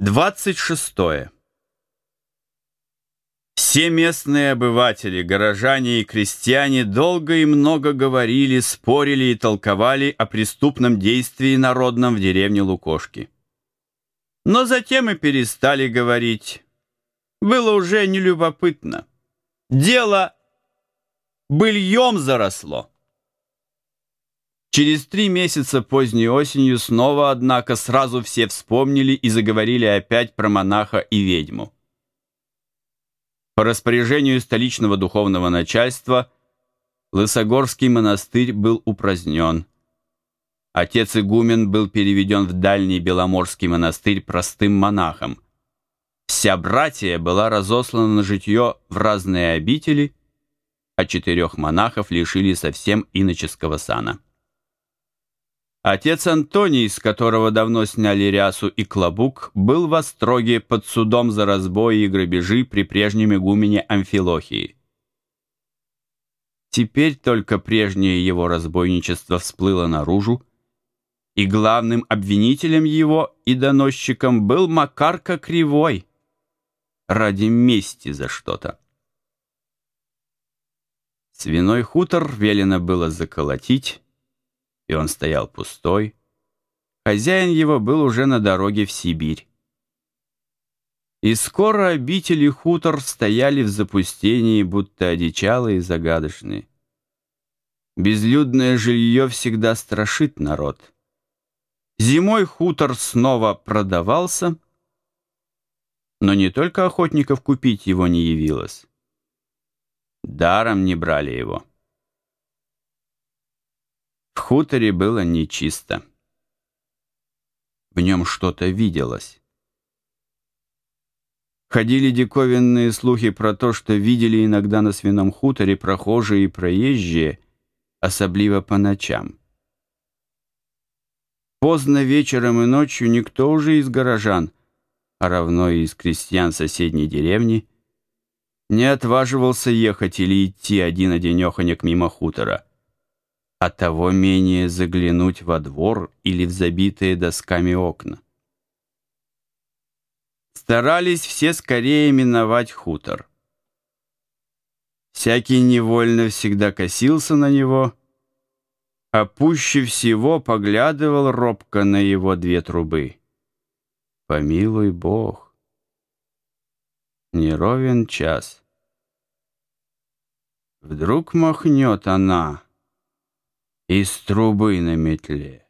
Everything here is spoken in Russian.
26. Все местные обыватели, горожане и крестьяне долго и много говорили, спорили и толковали о преступном действии народном в деревне Лукошки. Но затем и перестали говорить. Было уже нелюбопытно. Дело быльем заросло. Через три месяца поздней осенью снова, однако, сразу все вспомнили и заговорили опять про монаха и ведьму. По распоряжению столичного духовного начальства Лысогорский монастырь был упразднен. Отец игумен был переведен в дальний Беломорский монастырь простым монахом. Вся братья была разослана на житье в разные обители, а четырех монахов лишили совсем иноческого сана. Отец Антоний, с которого давно сняли рясу и клобук, был в Остроге под судом за разбои и грабежи при прежнем игумене Амфилохии. Теперь только прежнее его разбойничество всплыло наружу, и главным обвинителем его и доносчиком был Макарка Кривой ради мести за что-то. Свиной хутор велено было заколотить, и он стоял пустой. Хозяин его был уже на дороге в Сибирь. И скоро обители хутор стояли в запустении, будто одичалые и загадочные. Безлюдное жилье всегда страшит народ. Зимой хутор снова продавался, но не только охотников купить его не явилось. Даром не брали его. Хуторе было нечисто. В нем что-то виделось. Ходили диковинные слухи про то, что видели иногда на свином хуторе прохожие и проезжие, особливо по ночам. Поздно вечером и ночью никто уже из горожан, а равно и из крестьян соседней деревни, не отваживался ехать или идти один-одинеханек мимо хутора а того менее заглянуть во двор или в забитые досками окна. Старались все скорее миновать хутор. Всякий невольно всегда косился на него, а пуще всего поглядывал робко на его две трубы. Помилуй Бог. Не ровен час. Вдруг махнет она — из трубы на метле.